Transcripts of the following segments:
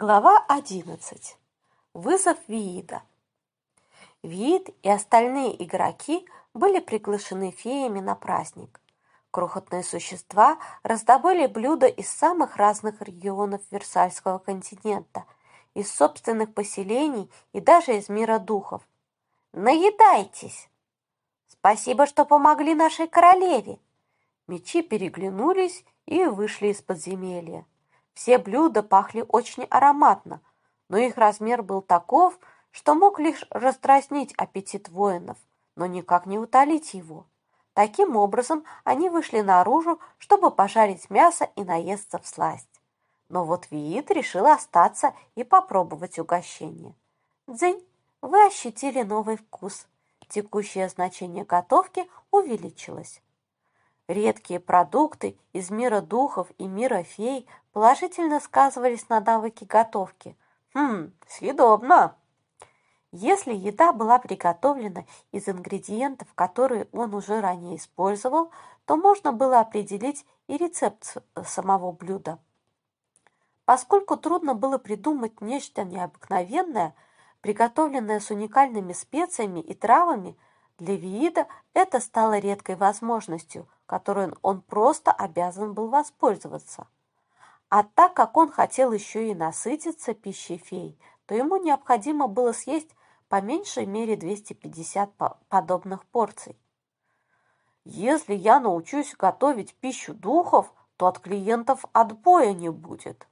Глава 11. Вызов Виида. Виид и остальные игроки были приглашены феями на праздник. Крохотные существа раздобыли блюда из самых разных регионов Версальского континента, из собственных поселений и даже из мира духов. «Наедайтесь!» «Спасибо, что помогли нашей королеве!» Мечи переглянулись и вышли из подземелья. Все блюда пахли очень ароматно, но их размер был таков, что мог лишь растразнить аппетит воинов, но никак не утолить его. Таким образом, они вышли наружу, чтобы пожарить мясо и наесться в сласть. Но вот Виит решил остаться и попробовать угощение. Дзынь, вы ощутили новый вкус. Текущее значение готовки увеличилось. Редкие продукты из мира духов и мира фей положительно сказывались на навыке готовки. Хм, съедобно! Если еда была приготовлена из ингредиентов, которые он уже ранее использовал, то можно было определить и рецепт самого блюда. Поскольку трудно было придумать нечто необыкновенное, приготовленное с уникальными специями и травами, для Виида это стало редкой возможностью – которой он просто обязан был воспользоваться. А так как он хотел еще и насытиться пищей фей, то ему необходимо было съесть по меньшей мере 250 подобных порций. Если я научусь готовить пищу духов, то от клиентов отбоя не будет.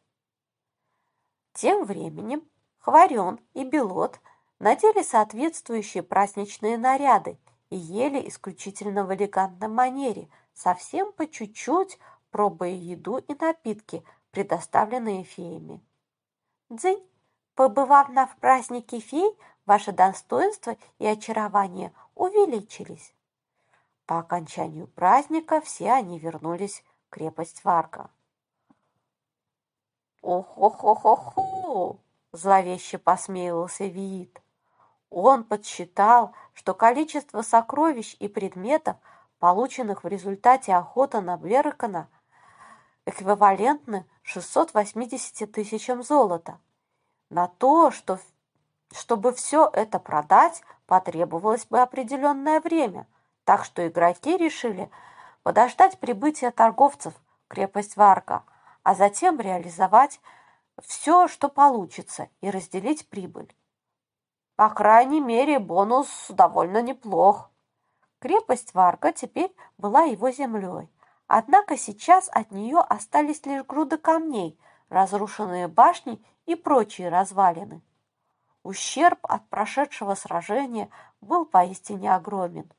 Тем временем Хварен и Белот надели соответствующие праздничные наряды и ели исключительно в элегантной манере – совсем по чуть-чуть, пробуя еду и напитки, предоставленные феями. Дзынь, побывав на празднике фей, ваше достоинство и очарование увеличились. По окончанию праздника все они вернулись в крепость Варга. «Ох-ох-ох-ох-ох!» – зловеще посмеивался Виит. Он подсчитал, что количество сокровищ и предметов – полученных в результате охоты на Беркана, эквивалентны 680 тысячам золота. На то, что, чтобы все это продать, потребовалось бы определенное время, так что игроки решили подождать прибытия торговцев в крепость Варка, а затем реализовать все, что получится, и разделить прибыль. По крайней мере, бонус довольно неплох. Крепость Варга теперь была его землей. Однако сейчас от нее остались лишь груды камней, разрушенные башни и прочие развалины. Ущерб от прошедшего сражения был поистине огромен.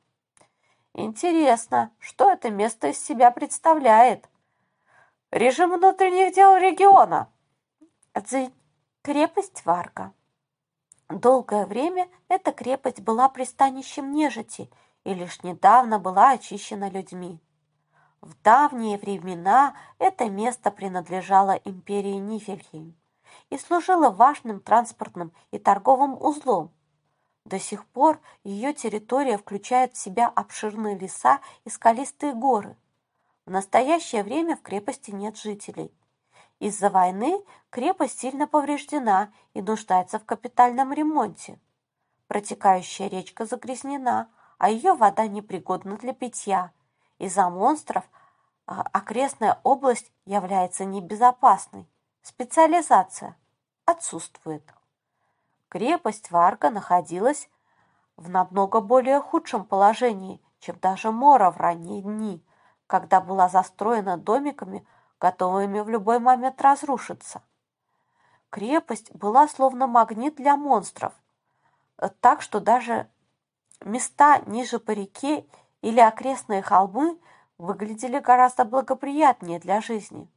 Интересно, что это место из себя представляет? Режим внутренних дел региона. Крепость Варга. Долгое время эта крепость была пристанищем нежити – и лишь недавно была очищена людьми. В давние времена это место принадлежало империи Нифельхейм и служило важным транспортным и торговым узлом. До сих пор ее территория включает в себя обширные леса и скалистые горы. В настоящее время в крепости нет жителей. Из-за войны крепость сильно повреждена и нуждается в капитальном ремонте. Протекающая речка загрязнена, а ее вода непригодна для питья. Из-за монстров а, окрестная область является небезопасной. Специализация отсутствует. Крепость Варга находилась в намного более худшем положении, чем даже Мора в ранние дни, когда была застроена домиками, готовыми в любой момент разрушиться. Крепость была словно магнит для монстров, так что даже Места ниже по реке или окрестные холмы выглядели гораздо благоприятнее для жизни.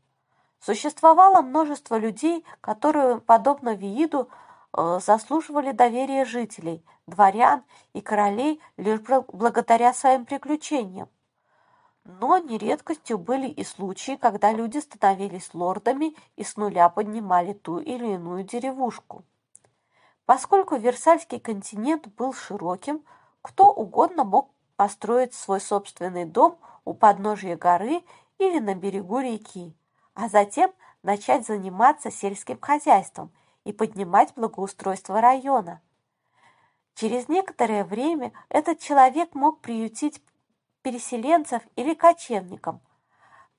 Существовало множество людей, которые, подобно Вииду, э, заслуживали доверия жителей, дворян и королей лишь благодаря своим приключениям. Но нередкостью были и случаи, когда люди становились лордами и с нуля поднимали ту или иную деревушку. Поскольку Версальский континент был широким, кто угодно мог построить свой собственный дом у подножия горы или на берегу реки, а затем начать заниматься сельским хозяйством и поднимать благоустройство района. Через некоторое время этот человек мог приютить переселенцев или кочевников,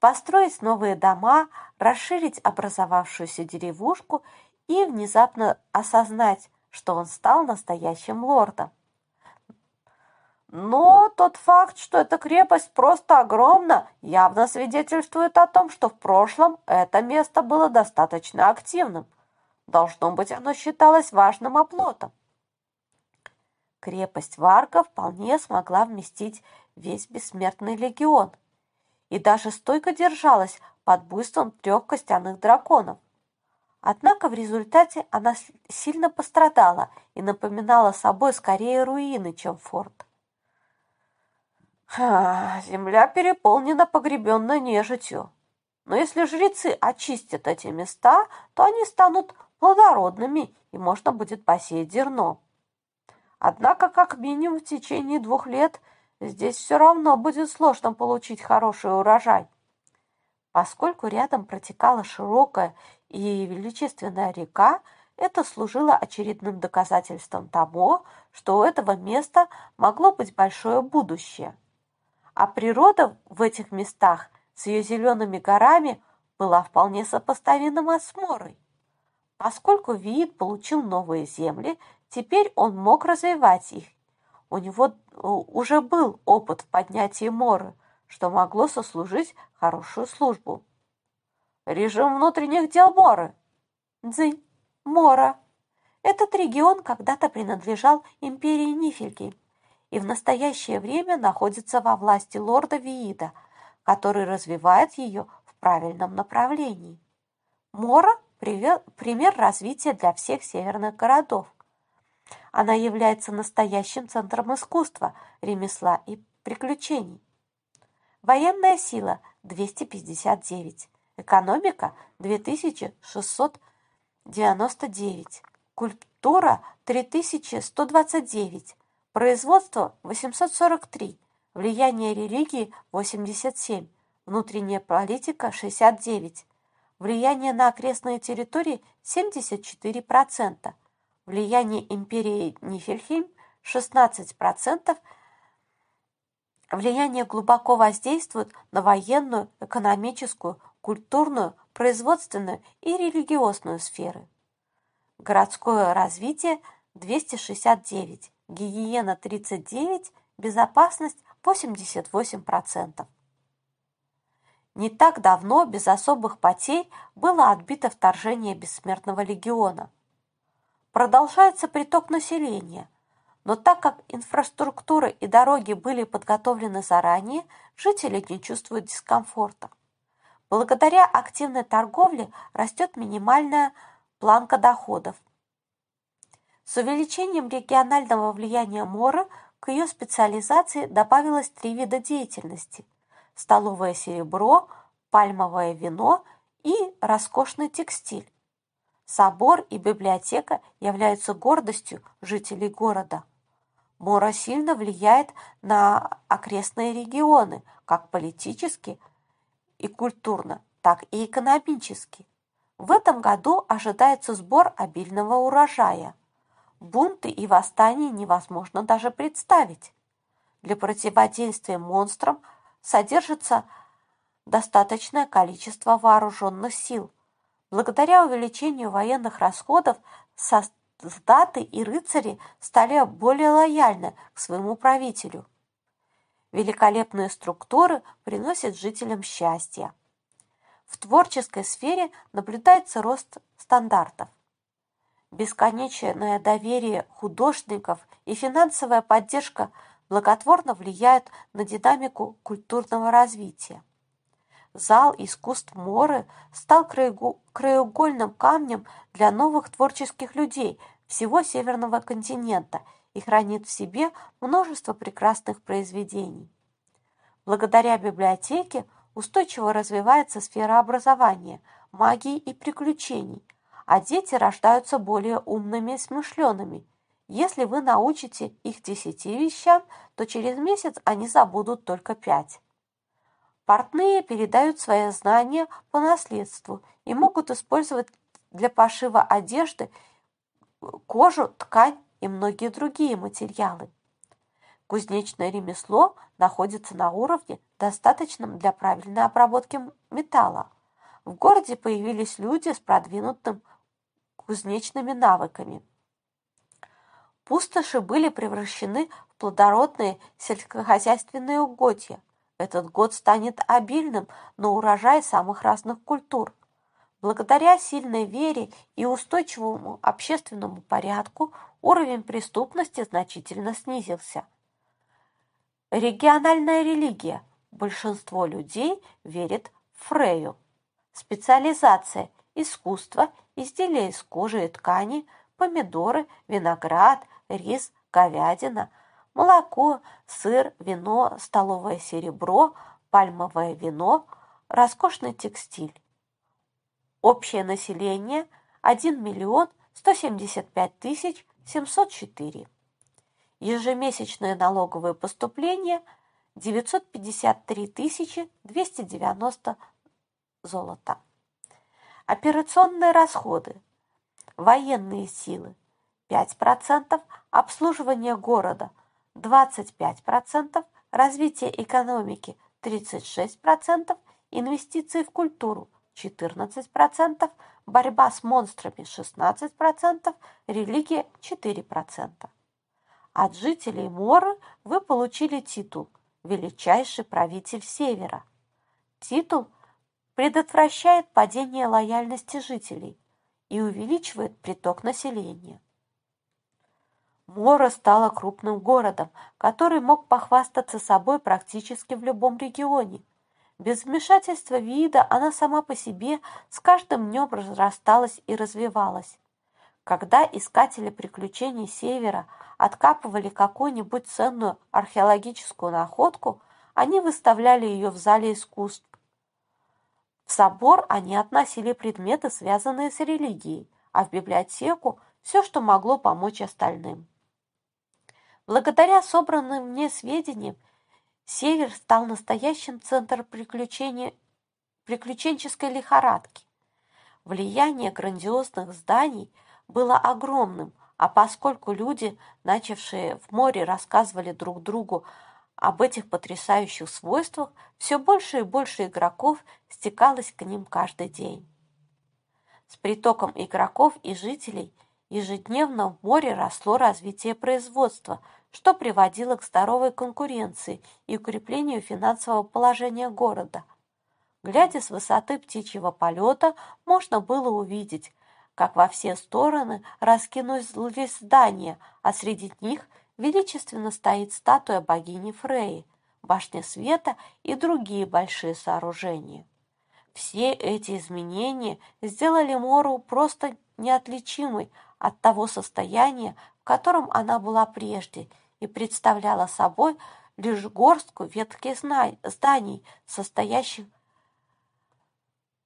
построить новые дома, расширить образовавшуюся деревушку и внезапно осознать, что он стал настоящим лордом. Но тот факт, что эта крепость просто огромна, явно свидетельствует о том, что в прошлом это место было достаточно активным. Должно быть, оно считалось важным оплотом. Крепость Варга вполне смогла вместить весь бессмертный легион и даже стойко держалась под буйством трех костяных драконов. Однако в результате она сильно пострадала и напоминала собой скорее руины, чем форт. Земля переполнена погребенной нежитью. Но если жрецы очистят эти места, то они станут плодородными, и можно будет посеять зерно. Однако, как минимум в течение двух лет здесь все равно будет сложно получить хороший урожай. Поскольку рядом протекала широкая и величественная река, это служило очередным доказательством того, что у этого места могло быть большое будущее а природа в этих местах с ее зелеными горами была вполне сопоставима с Морой. Поскольку Виит получил новые земли, теперь он мог развивать их. У него э, уже был опыт в поднятии Моры, что могло сослужить хорошую службу. Режим внутренних дел Моры. Дзынь. Мора. Этот регион когда-то принадлежал империи Нифельгейм и в настоящее время находится во власти лорда Виида, который развивает ее в правильном направлении. Мора – пример развития для всех северных городов. Она является настоящим центром искусства, ремесла и приключений. Военная сила – 259, экономика – 2699, культура – 3129, Производство 843, влияние религии 87, внутренняя политика 69, влияние на окрестные территории 74%, влияние империи Нифельхейм 16%, влияние глубоко воздействует на военную, экономическую, культурную, производственную и религиозную сферы. Городское развитие 269, гигиена 39, безопасность 88%. Не так давно без особых потерь было отбито вторжение Бессмертного легиона. Продолжается приток населения, но так как инфраструктура и дороги были подготовлены заранее, жители не чувствуют дискомфорта. Благодаря активной торговле растет минимальная планка доходов – с увеличением регионального влияния Мора к ее специализации добавилось три вида деятельности – столовое серебро, пальмовое вино и роскошный текстиль. Собор и библиотека являются гордостью жителей города. Мора сильно влияет на окрестные регионы, как политически и культурно, так и экономически. В этом году ожидается сбор обильного урожая – Бунты и восстания невозможно даже представить. Для противодействия монстрам содержится достаточное количество вооруженных сил. Благодаря увеличению военных расходов солдаты и рыцари стали более лояльны к своему правителю. Великолепные структуры приносят жителям счастье. В творческой сфере наблюдается рост стандартов бесконечное доверие художников и финансовая поддержка благотворно влияют на динамику культурного развития. Зал искусств Моры стал краеугольным камнем для новых творческих людей всего Северного континента и хранит в себе множество прекрасных произведений. Благодаря библиотеке устойчиво развивается сфера образования, магии и приключений, а дети рождаются более умными и смышленными. Если вы научите их десяти вещам, то через месяц они забудут только пять. Портные передают свои знания по наследству и могут использовать для пошива одежды, кожу, ткань и многие другие материалы. Кузнечное ремесло находится на уровне, достаточном для правильной обработки металла. В городе появились люди с продвинутым кузнечными навыками. Пустоши были превращены в плодородные сельскохозяйственные угодья. Этот год станет обильным на урожай самых разных культур. Благодаря сильной вере и устойчивому общественному порядку уровень преступности значительно снизился. Региональная религия. Большинство людей верит в Фрею. Специализация – искусство, изделия из кожи и ткани, помидоры, виноград, рис, говядина, молоко, сыр, вино, столовое серебро, пальмовое вино, роскошный текстиль. Общее население – 1 миллион 175 тысяч 704. Ежемесячное налоговое поступление – 953 тысячи 290 золота. Операционные расходы. Военные силы 5%, обслуживание города 25%, развитие экономики 36%, инвестиции в культуру 14%, борьба с монстрами 16%, религия 4%. От жителей Моры вы получили титул «Величайший правитель Севера». Титул – предотвращает падение лояльности жителей и увеличивает приток населения. Мора стала крупным городом, который мог похвастаться собой практически в любом регионе. Без вмешательства вида она сама по себе с каждым днем разрасталась и развивалась. Когда искатели приключений Севера откапывали какую-нибудь ценную археологическую находку, они выставляли ее в зале искусств, в собор они относили предметы, связанные с религией, а в библиотеку – все, что могло помочь остальным. Благодаря собранным мне сведениям, Север стал настоящим центром приключенческой лихорадки. Влияние грандиозных зданий было огромным, а поскольку люди, начавшие в море, рассказывали друг другу об этих потрясающих свойствах все больше и больше игроков стекалось к ним каждый день. С притоком игроков и жителей ежедневно в море росло развитие производства, что приводило к здоровой конкуренции и укреплению финансового положения города. Глядя с высоты птичьего полета, можно было увидеть, как во все стороны раскинулись здания, а среди них – величественно стоит статуя богини Фреи, башня света и другие большие сооружения. Все эти изменения сделали Мору просто неотличимой от того состояния, в котором она была прежде, и представляла собой лишь горстку ветких зданий, состоящих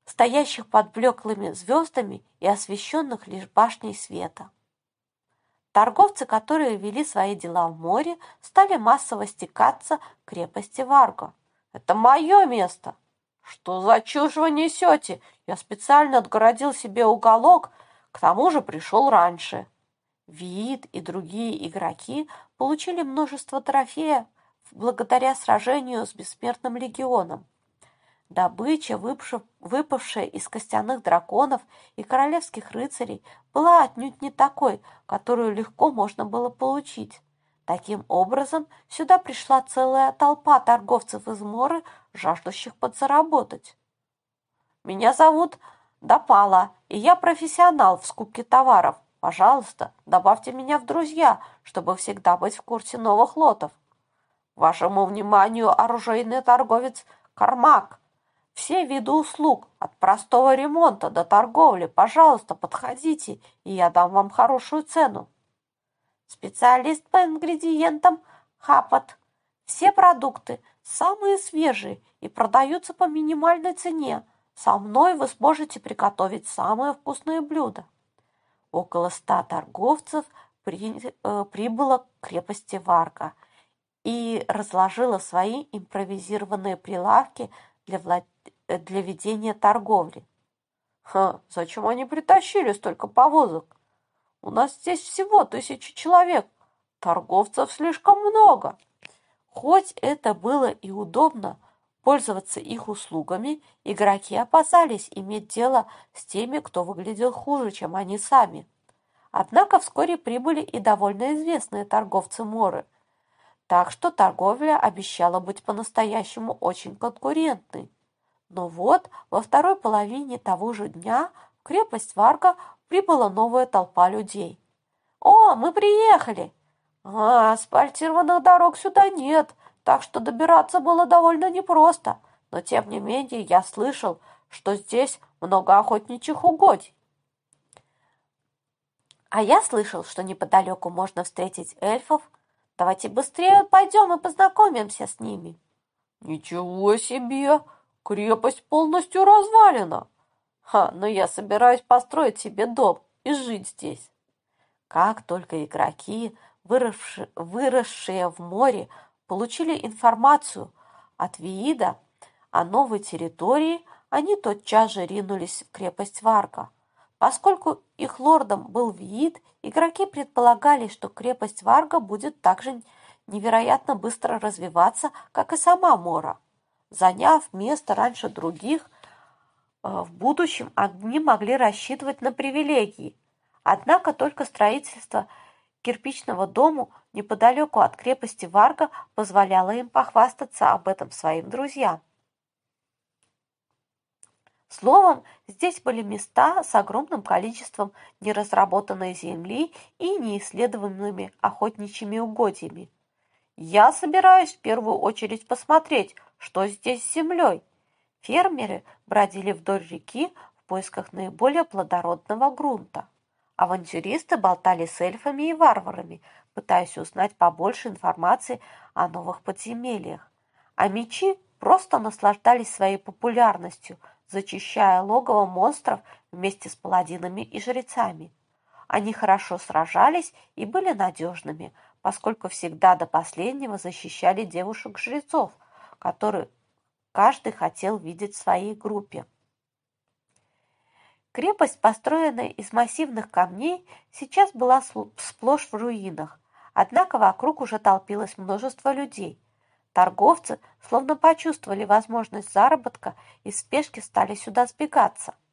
стоящих под блеклыми звездами и освещенных лишь башней света. Торговцы, которые вели свои дела в море, стали массово стекаться к крепости Варго. «Это мое место!» «Что за чушь вы несете? Я специально отгородил себе уголок, к тому же пришел раньше». Вид и другие игроки получили множество трофеев благодаря сражению с Бессмертным легионом. Добыча, выпавшая из костяных драконов и королевских рыцарей, была отнюдь не такой, которую легко можно было получить. Таким образом, сюда пришла целая толпа торговцев из Моры, жаждущих подзаработать. «Меня зовут Допала, и я профессионал в скупке товаров. Пожалуйста, добавьте меня в друзья, чтобы всегда быть в курсе новых лотов. Вашему вниманию оружейный торговец Кармак – все виды услуг, от простого ремонта до торговли, пожалуйста, подходите, и я дам вам хорошую цену. Специалист по ингредиентам Хапот. Все продукты самые свежие и продаются по минимальной цене. Со мной вы сможете приготовить самые вкусные блюда. Около ста торговцев при, э, прибыло к крепости Варга и разложила свои импровизированные прилавки для, влад... для ведения торговли. Ха, зачем они притащили столько повозок? У нас здесь всего тысячи человек. Торговцев слишком много. Хоть это было и удобно пользоваться их услугами, игроки опасались иметь дело с теми, кто выглядел хуже, чем они сами. Однако вскоре прибыли и довольно известные торговцы Моры, так что торговля обещала быть по-настоящему очень конкурентной. Но вот во второй половине того же дня в крепость Варга прибыла новая толпа людей. «О, мы приехали!» «А, асфальтированных дорог сюда нет, так что добираться было довольно непросто, но тем не менее я слышал, что здесь много охотничьих угодий». «А я слышал, что неподалеку можно встретить эльфов. Давайте быстрее пойдем и познакомимся с ними». «Ничего себе!» Крепость полностью развалена. Ха, но я собираюсь построить себе дом и жить здесь. Как только игроки, выросшие, выросшие в море, получили информацию от Виида о новой территории, они тотчас же ринулись в крепость Варга. Поскольку их лордом был Виид, игроки предполагали, что крепость Варга будет также невероятно быстро развиваться, как и сама Мора. Заняв место раньше других, э, в будущем они могли рассчитывать на привилегии. Однако только строительство кирпичного дома неподалеку от крепости Варга позволяло им похвастаться об этом своим друзьям. Словом, здесь были места с огромным количеством неразработанной земли и неисследованными охотничьими угодьями. Я собираюсь в первую очередь посмотреть, что здесь с землей. Фермеры бродили вдоль реки в поисках наиболее плодородного грунта. Авантюристы болтали с эльфами и варварами, пытаясь узнать побольше информации о новых подземельях. А мечи просто наслаждались своей популярностью, зачищая логово монстров вместе с паладинами и жрецами. Они хорошо сражались и были надежными – поскольку всегда до последнего защищали девушек-жрецов, которые каждый хотел видеть в своей группе. Крепость, построенная из массивных камней, сейчас была сплошь в руинах, однако вокруг уже толпилось множество людей. Торговцы словно почувствовали возможность заработка и в спешке стали сюда сбегаться –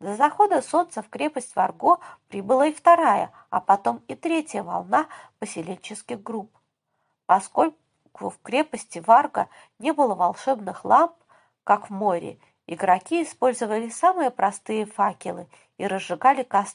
до захода солнца в крепость Варго прибыла и вторая, а потом и третья волна поселенческих групп. Поскольку в крепости Варга не было волшебных ламп, как в море, игроки использовали самые простые факелы и разжигали костры.